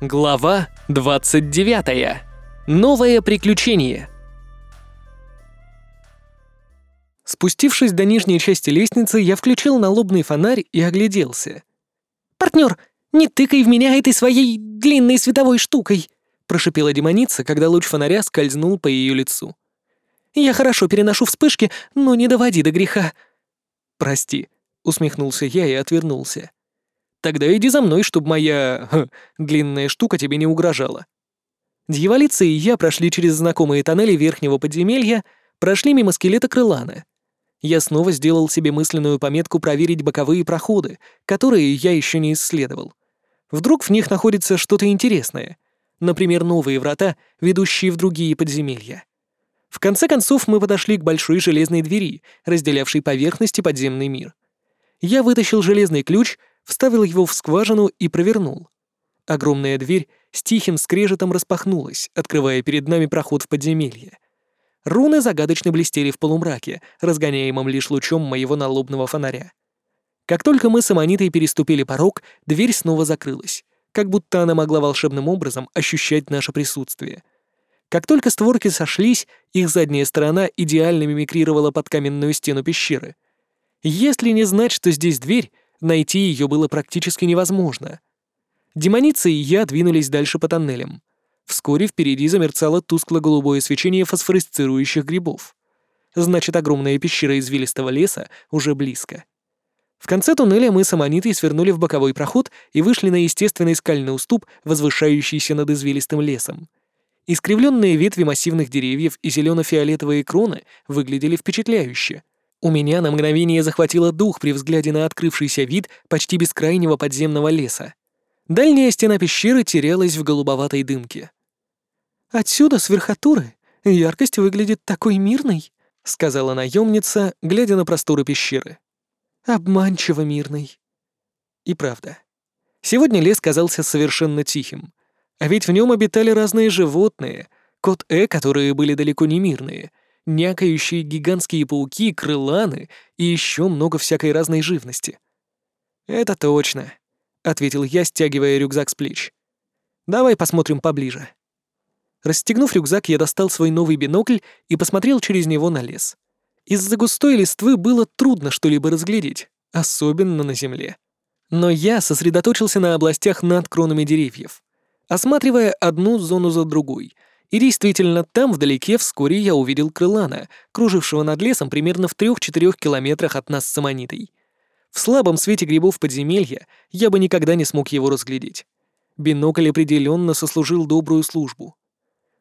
Глава 29. Новое приключение. Спустившись до нижней части лестницы, я включил налобный фонарь и огляделся. «Партнер, не тыкай в меня этой своей длинной световой штукой!» прошипела демоница, когда луч фонаря скользнул по ее лицу. «Я хорошо переношу вспышки, но не доводи до греха». «Прости», — усмехнулся я и отвернулся. Тогда иди за мной, чтобы моя... Ха, длинная штука тебе не угрожала». Дьяволица и я прошли через знакомые тоннели верхнего подземелья, прошли мимо скелета крылана. Я снова сделал себе мысленную пометку проверить боковые проходы, которые я еще не исследовал. Вдруг в них находится что-то интересное. Например, новые врата, ведущие в другие подземелья. В конце концов мы подошли к большой железной двери, разделявшей поверхность и подземный мир. Я вытащил железный ключ вставил его в скважину и провернул. Огромная дверь с тихим скрежетом распахнулась, открывая перед нами проход в подземелье. Руны загадочно блестели в полумраке, разгоняемом лишь лучом моего налобного фонаря. Как только мы с Аманитой переступили порог, дверь снова закрылась, как будто она могла волшебным образом ощущать наше присутствие. Как только створки сошлись, их задняя сторона идеально мимикрировала под каменную стену пещеры. Если не знать, что здесь дверь, Найти ее было практически невозможно. Демоница и я двинулись дальше по тоннелям. Вскоре впереди замерцало тускло-голубое свечение фосфорисцирующих грибов. Значит, огромная пещера извилистого леса уже близко. В конце туннеля мы с Аманитой свернули в боковой проход и вышли на естественный скальный уступ, возвышающийся над извилистым лесом. Искривленные ветви массивных деревьев и зелено-фиолетовые кроны выглядели впечатляюще — у меня на мгновение захватило дух при взгляде на открывшийся вид почти бескрайнего подземного леса. Дальняя стена пещеры терялась в голубоватой дымке. «Отсюда, с верхотуры, яркость выглядит такой мирной», — сказала наемница, глядя на просторы пещеры. «Обманчиво мирной». И правда. Сегодня лес казался совершенно тихим. А ведь в нем обитали разные животные, кот Э, которые были далеко не мирные, някающие гигантские пауки, крыланы и еще много всякой разной живности. «Это точно», — ответил я, стягивая рюкзак с плеч. «Давай посмотрим поближе». Расстегнув рюкзак, я достал свой новый бинокль и посмотрел через него на лес. Из-за густой листвы было трудно что-либо разглядеть, особенно на земле. Но я сосредоточился на областях над кронами деревьев, осматривая одну зону за другой — и действительно, там вдалеке вскоре я увидел крылана, кружившего над лесом примерно в трех-четырех километрах от нас с Аманитой. В слабом свете грибов подземелья я бы никогда не смог его разглядеть. Бинокль определенно сослужил добрую службу.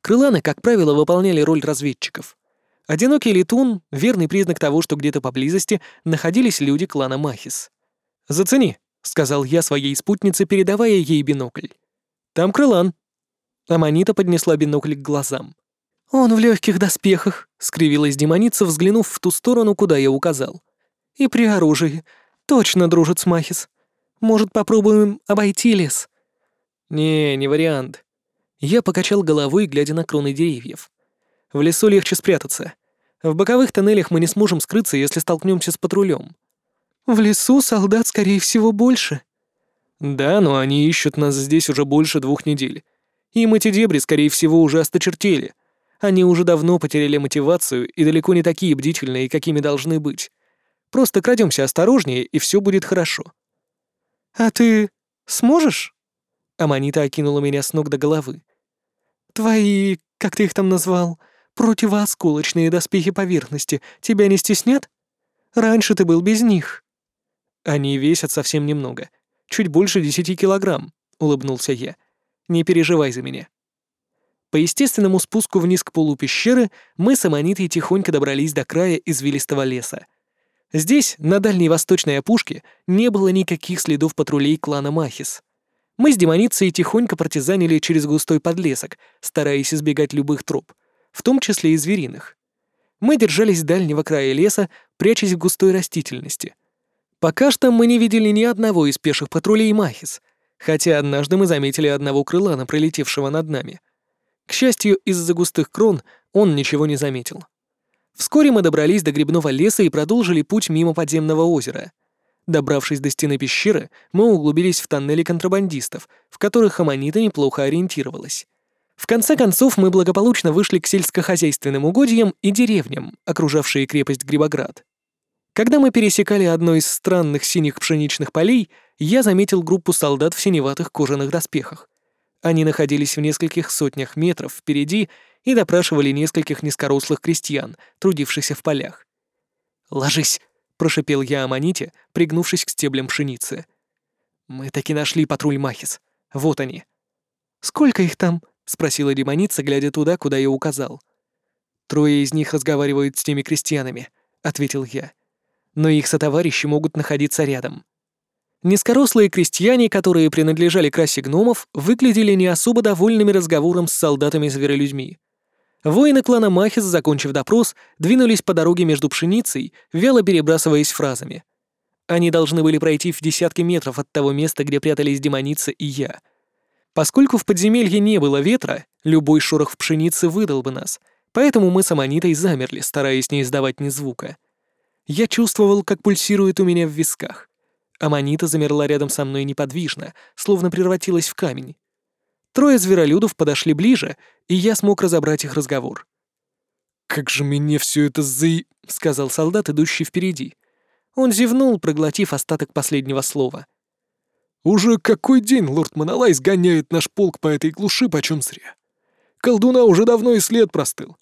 Крыланы, как правило, выполняли роль разведчиков. Одинокий летун — верный признак того, что где-то поблизости находились люди клана Махис. «Зацени», — сказал я своей спутнице, передавая ей бинокль. «Там крылан». Аманита поднесла бинокль к глазам. «Он в легких доспехах», — скривилась демоница, взглянув в ту сторону, куда я указал. «И при оружии. Точно дружит с Махис. Может, попробуем обойти лес?» «Не, не вариант». Я покачал головой, глядя на кроны деревьев. «В лесу легче спрятаться. В боковых тоннелях мы не сможем скрыться, если столкнемся с патрулем. «В лесу солдат, скорее всего, больше». «Да, но они ищут нас здесь уже больше двух недель. Им эти дебри, скорее всего, уже осточертели. Они уже давно потеряли мотивацию и далеко не такие бдительные, какими должны быть. Просто крадемся осторожнее, и все будет хорошо. «А ты сможешь?» Аманита окинула меня с ног до головы. «Твои, как ты их там назвал, противоосколочные доспехи поверхности тебя не стеснят? Раньше ты был без них». «Они весят совсем немного. Чуть больше десяти килограмм», — улыбнулся я. Не переживай за меня». По естественному спуску вниз к полу пещеры мы с Аманитой тихонько добрались до края извилистого леса. Здесь, на дальней восточной опушке, не было никаких следов патрулей клана Махис. Мы с демоницей тихонько партизанили через густой подлесок, стараясь избегать любых троп, в том числе и звериных. Мы держались дальнего края леса, прячась в густой растительности. Пока что мы не видели ни одного из пеших патрулей Махис, хотя однажды мы заметили одного крылана, пролетевшего над нами. К счастью, из-за густых крон он ничего не заметил. Вскоре мы добрались до грибного леса и продолжили путь мимо подземного озера. Добравшись до стены пещеры, мы углубились в тоннели контрабандистов, в которых Аманита неплохо ориентировалась. В конце концов, мы благополучно вышли к сельскохозяйственным угодьям и деревням, окружавшие крепость Грибоград. Когда мы пересекали одно из странных синих пшеничных полей, я заметил группу солдат в синеватых кожаных доспехах. Они находились в нескольких сотнях метров впереди и допрашивали нескольких низкорослых крестьян, трудившихся в полях. «Ложись!» — прошипел я Аманите, пригнувшись к стеблям пшеницы. «Мы таки нашли патруль Махис. Вот они». «Сколько их там?» — спросила демоница, глядя туда, куда я указал. «Трое из них разговаривают с теми крестьянами», — ответил я. «Но их сотоварищи могут находиться рядом». Низкорослые крестьяне, которые принадлежали к расе гномов, выглядели не особо довольными разговором с солдатами-зверолюдьми. Воины клана Махис, закончив допрос, двинулись по дороге между пшеницей, вяло перебрасываясь фразами. Они должны были пройти в десятки метров от того места, где прятались демоница и я. Поскольку в подземелье не было ветра, любой шорох в пшенице выдал бы нас, поэтому мы с Аманитой замерли, стараясь не издавать ни звука. Я чувствовал, как пульсирует у меня в висках. Аманита замерла рядом со мной неподвижно, словно превратилась в камень. Трое зверолюдов подошли ближе, и я смог разобрать их разговор. «Как же мне все это за...» — сказал солдат, идущий впереди. Он зевнул, проглотив остаток последнего слова. «Уже какой день лорд Монолай сгоняет наш полк по этой глуши почем зря? Колдуна уже давно и след простыл».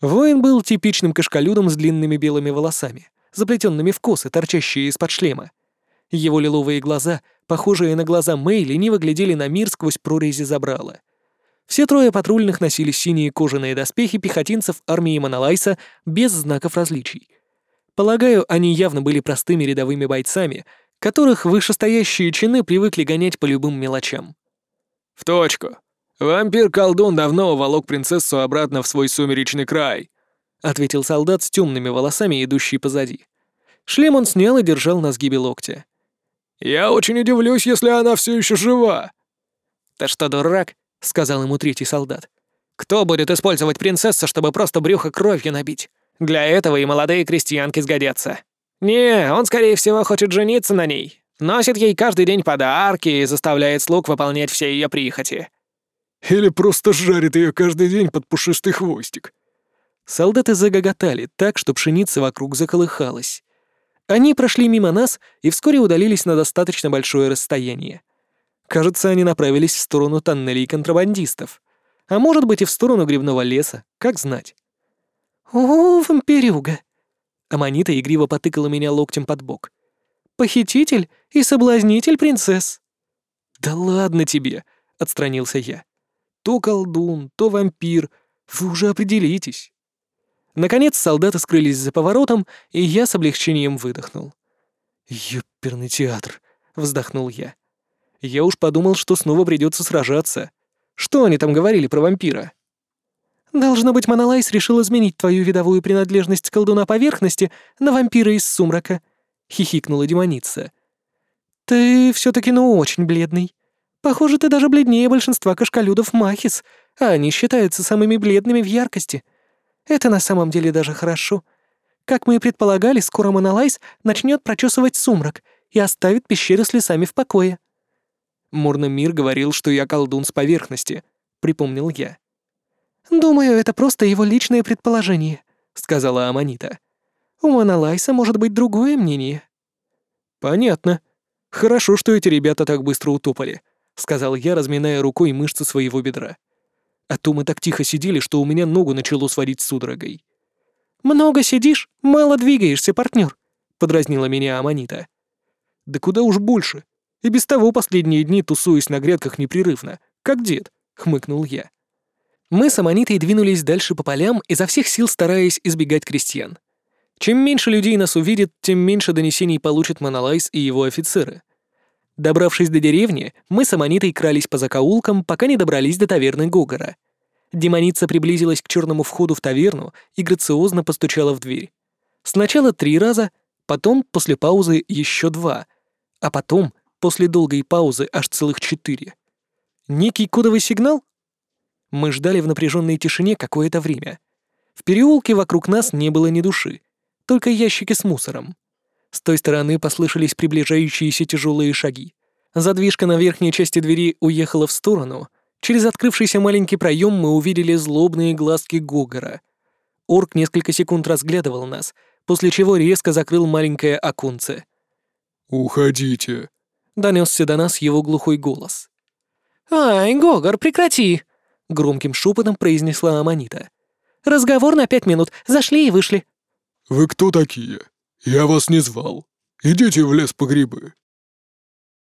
Воин был типичным кашкалюдом с длинными белыми волосами, заплетенными в косы, торчащие из-под шлема. Его лиловые глаза, похожие на глаза Мэй, лениво глядели на мир сквозь прорези забрала. Все трое патрульных носили синие кожаные доспехи пехотинцев армии Монолайса без знаков различий. Полагаю, они явно были простыми рядовыми бойцами, которых вышестоящие чины привыкли гонять по любым мелочам. «В точку. Вампир-колдун давно уволок принцессу обратно в свой сумеречный край», — ответил солдат с темными волосами, идущий позади. Шлем он снял и держал на сгибе локтя. «Я очень удивлюсь, если она все еще жива». «Ты что, дурак?» — сказал ему третий солдат. «Кто будет использовать принцессу, чтобы просто брюхо кровью набить? Для этого и молодые крестьянки сгодятся. Не, он, скорее всего, хочет жениться на ней. Носит ей каждый день подарки и заставляет слуг выполнять все ее прихоти». «Или просто жарит ее каждый день под пушистый хвостик». Солдаты загоготали так, что пшеница вокруг заколыхалась. Они прошли мимо нас и вскоре удалились на достаточно большое расстояние. Кажется, они направились в сторону тоннелей контрабандистов. А может быть и в сторону грибного леса, как знать. «О, вампирюга!» Аманита игриво потыкала меня локтем под бок. «Похититель и соблазнитель принцесс!» «Да ладно тебе!» — отстранился я. «То колдун, то вампир. Вы уже определитесь!» Наконец солдаты скрылись за поворотом, и я с облегчением выдохнул. «Ёперный театр», — вздохнул я. Я уж подумал, что снова придется сражаться. Что они там говорили про вампира? «Должно быть, Монолайс решил изменить твою видовую принадлежность колдуна поверхности на вампира из сумрака», — хихикнула демоница. «Ты все таки ну очень бледный. Похоже, ты даже бледнее большинства кашкалюдов Махис, а они считаются самыми бледными в яркости. Это на самом деле даже хорошо. Как мы и предполагали, скоро Монолайс начнет прочесывать сумрак и оставит пещеры с лесами в покое. Мурный мир говорил, что я колдун с поверхности, припомнил я. «Думаю, это просто его личное предположение», — сказала Аманита. «У Монолайса может быть другое мнение». «Понятно. Хорошо, что эти ребята так быстро утопали», — сказал я, разминая рукой мышцы своего бедра. А то мы так тихо сидели, что у меня ногу начало сводить судорогой. «Много сидишь, мало двигаешься, партнер», — подразнила меня Аманита. «Да куда уж больше. И без того последние дни тусуюсь на грядках непрерывно, как дед», — хмыкнул я. Мы с Аманитой двинулись дальше по полям, изо всех сил стараясь избегать крестьян. Чем меньше людей нас увидит, тем меньше донесений получит Монолайс и его офицеры. Добравшись до деревни, мы с Аманитой крались по закоулкам, пока не добрались до таверны Гогора. Демоница приблизилась к черному входу в таверну и грациозно постучала в дверь. Сначала три раза, потом, после паузы, еще два, а потом, после долгой паузы, аж целых четыре. Некий кодовый сигнал? Мы ждали в напряженной тишине какое-то время. В переулке вокруг нас не было ни души, только ящики с мусором. С той стороны послышались приближающиеся тяжелые шаги. Задвижка на верхней части двери уехала в сторону. Через открывшийся маленький проем мы увидели злобные глазки Гогора. Орк несколько секунд разглядывал нас, после чего резко закрыл маленькое оконце. «Уходите», — донесся до нас его глухой голос. «Ай, Гогор, прекрати!» — громким шепотом произнесла Аманита. «Разговор на пять минут. Зашли и вышли». «Вы кто такие? Я вас не звал. Идите в лес по грибы».